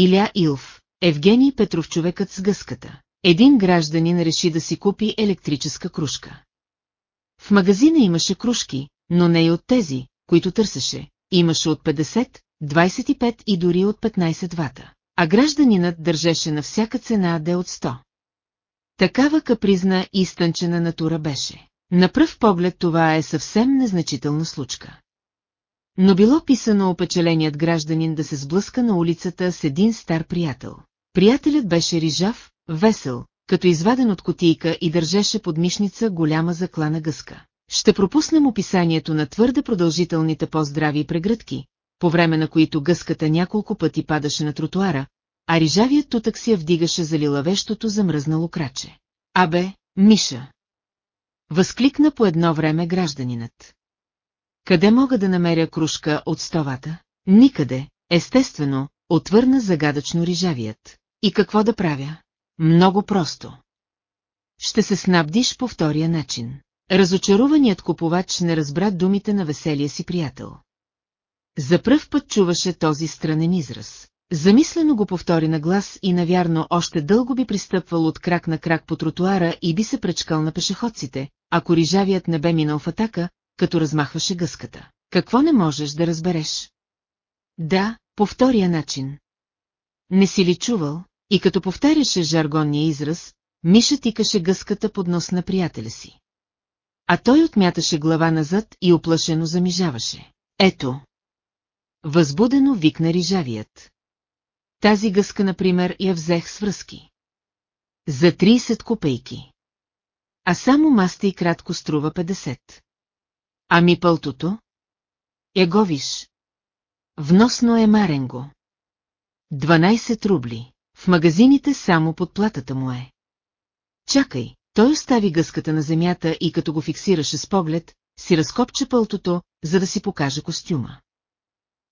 Иля Илф, Евгений Петров човекът с гъската. Един гражданин реши да си купи електрическа кружка. В магазина имаше кружки, но не и от тези, които търсеше. Имаше от 50, 25 и дори от 15 вата. А гражданинът държеше на всяка цена да е от 100. Такава капризна и изтънчена натура беше. На пръв поглед това е съвсем незначителна случка. Но било писано опечеленият гражданин да се сблъска на улицата с един стар приятел. Приятелят беше рижав, весел, като изваден от котийка и държеше под мишница голяма заклана гъска. Ще пропуснем описанието на твърде продължителните поздрави прегръдки, по време на които гъската няколко пъти падаше на тротуара, а рижавият тутък си я вдигаше за лилавещото замръзнало краче. Абе, Миша! Възкликна по едно време гражданинът. Къде мога да намеря кружка от стовата? Никъде, естествено, отвърна загадъчно рижавият. И какво да правя? Много просто. Ще се снабдиш по втория начин. Разочаруваният купувач не разбра думите на веселия си приятел. За пръв път чуваше този странен израз. Замислено го повтори на глас и навярно още дълго би пристъпвал от крак на крак по тротуара и би се пречкал на пешеходците, ако рижавият не бе минал в атака, като размахваше гъската. Какво не можеш да разбереш? Да, по втория начин. Не си ли чувал? И като повтаряше жаргонния израз, Миша тикаше гъската под нос на приятеля си. А той отмяташе глава назад и оплашено замижаваше. Ето! Възбудено викна рижавият. Тази гъска, например, я взех с връзки. За 30 копейки. А само маста и кратко струва 50. Ами пълтото? Его виж. Вносно е маренго. 12 рубли. В магазините само под платата му е. Чакай, той остави гъската на земята и като го фиксираше с поглед, си разкопче пълтото, за да си покаже костюма.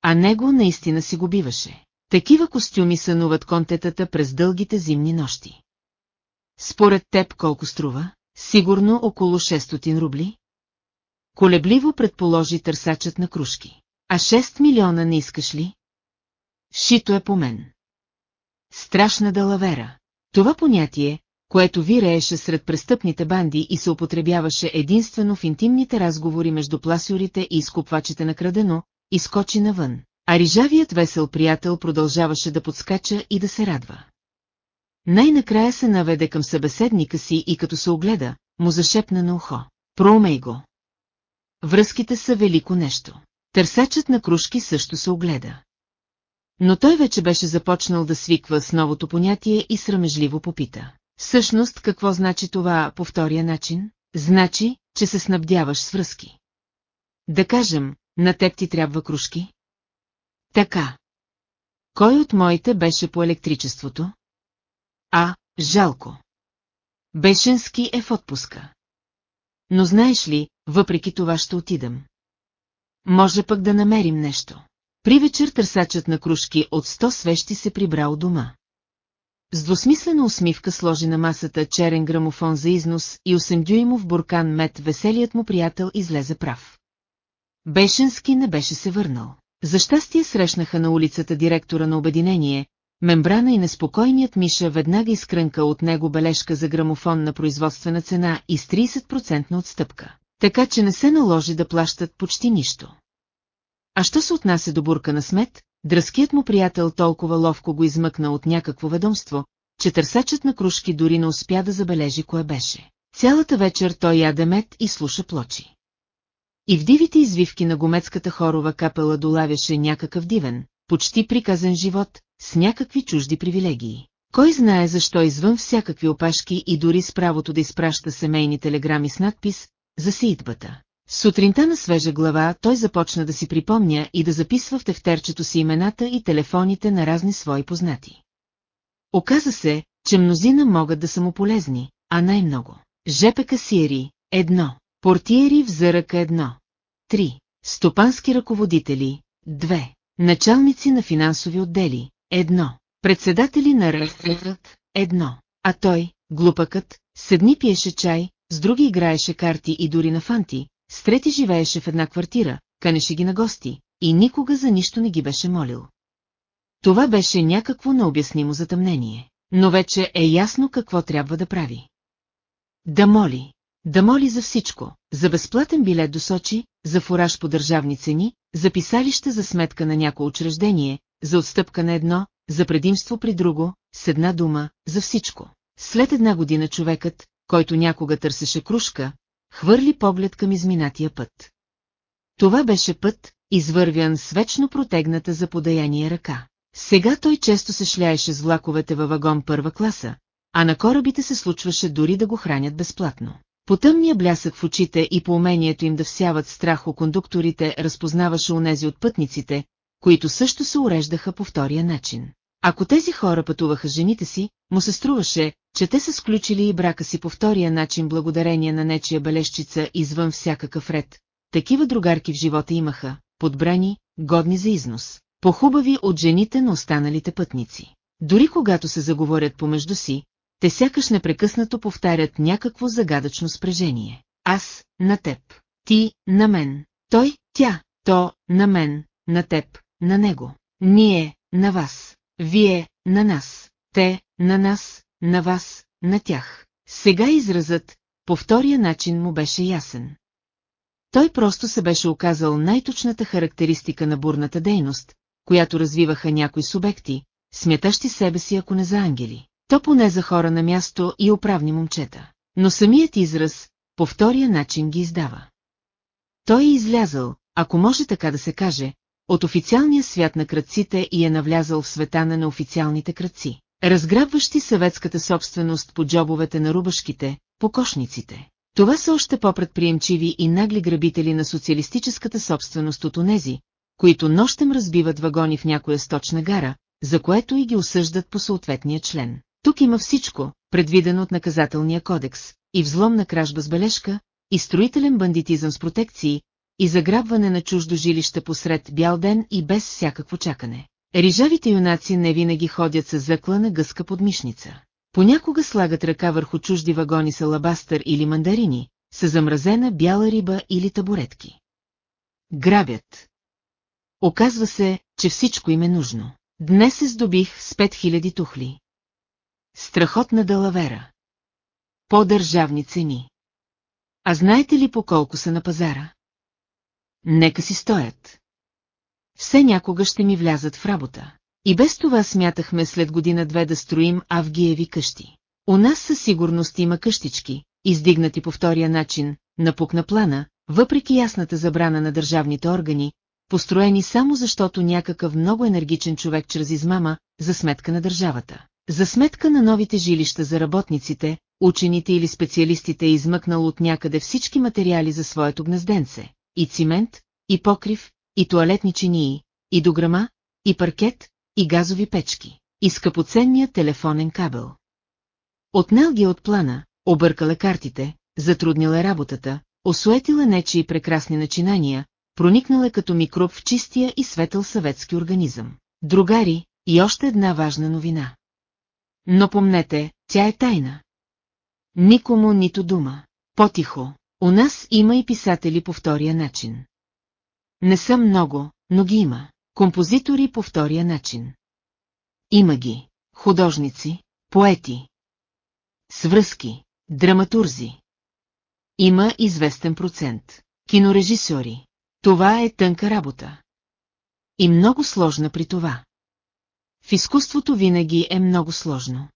А него наистина си го биваше. Такива костюми сънуват контетата през дългите зимни нощи. Според теб колко струва? Сигурно около 600 рубли? Колебливо предположи търсачът на кружки. А 6 милиона не искаш ли? Шито е по мен. Страшна далавера. Това понятие, което вирееше сред престъпните банди и се употребяваше единствено в интимните разговори между пласюрите и изкупвачите на крадено, изкочи навън, а рижавият весел приятел продължаваше да подскача и да се радва. Най-накрая се наведе към събеседника си и като се огледа, му зашепна на ухо. Проумей го. Връзките са велико нещо. Търсачът на кружки също се огледа. Но той вече беше започнал да свиква с новото понятие и срамежливо попита. Всъщност какво значи това по втория начин? Значи, че се снабдяваш с връзки. Да кажем, на теб ти трябва кружки? Така. Кой от моите беше по електричеството? А, жалко. Бешенски е в отпуска. Но знаеш ли, въпреки това ще отидем. Може пък да намерим нещо. При вечер търсачът на кружки от сто свещи се прибра у дома. С двусмислена усмивка сложи на масата черен грамофон за износ и 8 в буркан мед веселият му приятел излезе прав. Бешенски не беше се върнал. За щастие срещнаха на улицата директора на обединение, мембрана и неспокойният Миша веднага изкрънка от него бележка за грамофон на производствена цена и с 30% отстъпка. Така че не се наложи да плащат почти нищо. А що се отнася до бурка на смет, дръзкият му приятел толкова ловко го измъкна от някакво ведомство, че търсачът на кружки дори не успя да забележи кое беше. Цялата вечер той яде мед и слуша плочи. И в дивите извивки на гомецката хорова капела долавяше някакъв дивен, почти приказен живот, с някакви чужди привилегии. Кой знае защо извън всякакви опашки и дори с правото да изпраща семейни телеграми с надпис «За сеитбата». Сутринта на свежа глава той започна да си припомня и да записва в тефтерчето си имената и телефоните на разни свои познати. Оказа се, че мнозина могат да са му полезни, а най-много. Жепе касиери – едно. Портиери в зъръка едно. Три. Стопански ръководители – две. Началници на финансови отдели – едно. Председатели на РФ – едно. А той, глупакът, седни пиеше чай, с други играеше карти и дори на фанти, с трети живееше в една квартира, канеше ги на гости и никога за нищо не ги беше молил. Това беше някакво необяснимо затъмнение. Но вече е ясно какво трябва да прави. Да моли. Да моли за всичко, за безплатен билет до Сочи, за фураж по държавни цени, за писалище за сметка на някое учреждение, за отстъпка на едно, за предимство при друго, с една дума, за всичко. След една година човекът, който някога търсеше кружка, хвърли поглед към изминатия път. Това беше път, извървян с вечно протегната за подаяние ръка. Сега той често се шляеше с влаковете във вагон първа класа, а на корабите се случваше дори да го хранят безплатно. По тъмния блясък в очите и по умението им да всяват страх у кондукторите разпознаваше онези от пътниците, които също се уреждаха по втория начин. Ако тези хора пътуваха жените си, му се струваше, че те са сключили и брака си по втория начин благодарение на нечия бележчица извън всякакъв ред. Такива другарки в живота имаха, подбрани, годни за износ, похубави от жените на останалите пътници. Дори когато се заговорят помежду си, те сякаш непрекъснато повтарят някакво загадъчно спрежение. Аз, на теб, ти, на мен, той, тя, то, на мен, на теб, на него, ние, на вас, вие, на нас, те, на нас, на вас, на тях. Сега изразът, по втория начин му беше ясен. Той просто се беше оказал най-точната характеристика на бурната дейност, която развиваха някои субекти, смятащи себе си ако не за ангели, то поне за хора на място и управни момчета. Но самият израз, по втория начин ги издава. Той е излязъл, ако може така да се каже, от официалния свят на кръците и е навлязал в света на неофициалните кръци, разграбващи съветската собственост по джобовете на рубашките, по кошниците. Това са още по-предприемчиви и нагли грабители на социалистическата собственост от онези, които нощем разбиват вагони в някоя сточна гара, за което и ги осъждат по съответния член. Тук има всичко, предвидено от наказателния кодекс, и взлом на кражба с бележка, и строителен бандитизъм с протекции, и заграбване на чуждо жилище посред бял ден и без всякакво чакане. Рижавите юнаци не винаги ходят с заклана гъска под мишница. Понякога слагат ръка върху чужди вагони с алабастър или мандарини, с замразена бяла риба или табуретки. Грабят. Оказва се, че всичко им е нужно. Днес се здобих с 5000 тухли. Страхотна далавера. По-държавни цени. А знаете ли по колко са на пазара? Нека си стоят. Все някога ще ми влязат в работа. И без това смятахме след година-две да строим Авгиеви къщи. У нас със сигурност има къщички, издигнати по втория начин, на пукна плана, въпреки ясната забрана на държавните органи, построени само защото някакъв много енергичен човек чрез измама, за сметка на държавата. За сметка на новите жилища за работниците, учените или специалистите е измъкнал от някъде всички материали за своето гнезденце. И цимент, и покрив, и туалетни чинии, и дограма, и паркет, и газови печки, и скъпоценния телефонен кабел. Отнел ги от плана, объркала картите, затруднила работата, осуетила нечи прекрасни начинания, проникнала като микроб в чистия и светъл съветски организъм. Другари, и още една важна новина. Но помнете, тя е тайна. Никому нито дума. По-тихо. У нас има и писатели по втория начин. Не са много, но ги има. Композитори по втория начин. Има ги. Художници, поети. Свръзки, драматурзи. Има известен процент. Кинорежисьори. Това е тънка работа. И много сложна при това. В изкуството винаги е много сложно.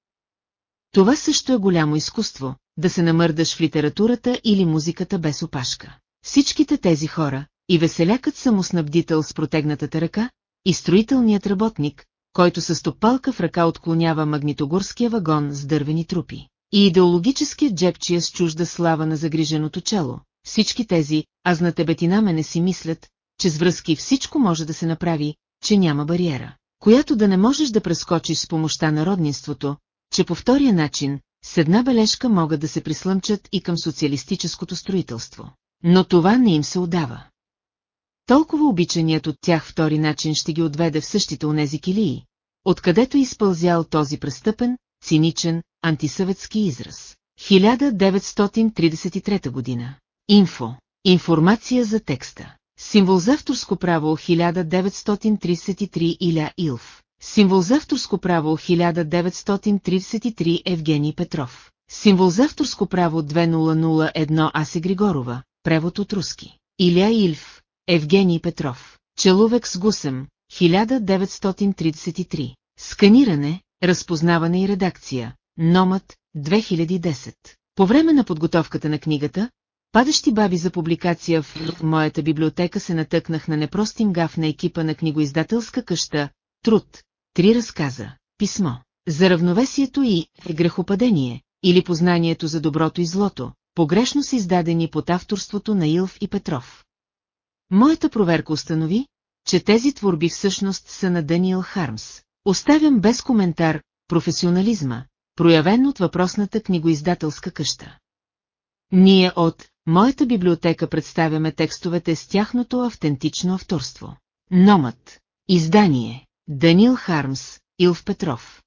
Това също е голямо изкуство, да се намърдаш в литературата или музиката без опашка. Всичките тези хора, и веселякът самоснабдител с протегнатата ръка, и строителният работник, който с стопалка в ръка отклонява магнитогорския вагон с дървени трупи, и идеологическият джепчия с чужда слава на загриженото чело. Всички тези, аз на тебе ти на мене си мислят, че с връзки всичко може да се направи, че няма бариера, която да не можеш да прескочиш с помощта на роднинството, че по втория начин, с една бележка могат да се прислъмчат и към социалистическото строителство. Но това не им се удава. Толкова обичаният от тях втори начин ще ги отведе в същите онези килии, откъдето е изпълзял този престъпен, циничен, антисъветски израз. 1933 година. Инфо. Информация за текста. Символ за авторско право 1933 Иля Илф. Символ за авторско право 1933 Евгений Петров. Символ за авторско право 2001 Асе Григорова, превод от руски. Иля Ильф, Евгений Петров. Человек с гусем, 1933. Сканиране, разпознаване и редакция. Номът, 2010. По време на подготовката на книгата, падащи баби за публикация в моята библиотека се натъкнах на непростим гаф на екипа на книгоиздателска къща «Труд», три разказа, писмо, за равновесието и грехопадение, или познанието за доброто и злото, погрешно са издадени под авторството на Илф и Петров. Моята проверка установи, че тези творби всъщност са на Даниел Хармс. Оставям без коментар професионализма, проявен от въпросната книгоиздателска къща. Ние от моята библиотека представяме текстовете с тяхното автентично авторство. Номът. Издание. Даниел Хармс, Илв Петров.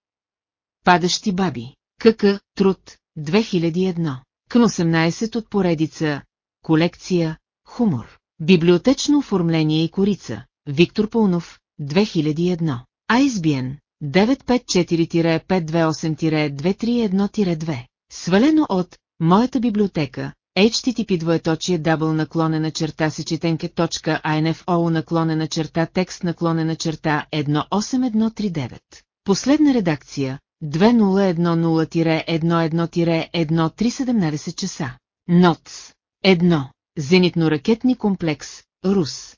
Падащи баби. КК. Труд. 2001. Към 18 от поредица. Колекция. Хумор. Библиотечно оформление и корица. Виктор Пълнов. 2001. ISBN 954-528-231-2. Свалено от Моята библиотека http двоеточие дабл наклонена черта сечетенке.info наклонена черта текст наклонена черта 18139. Последна редакция 2010-11-1317 часа. НОЦ 1. Зенитно-ракетни комплекс, Рус.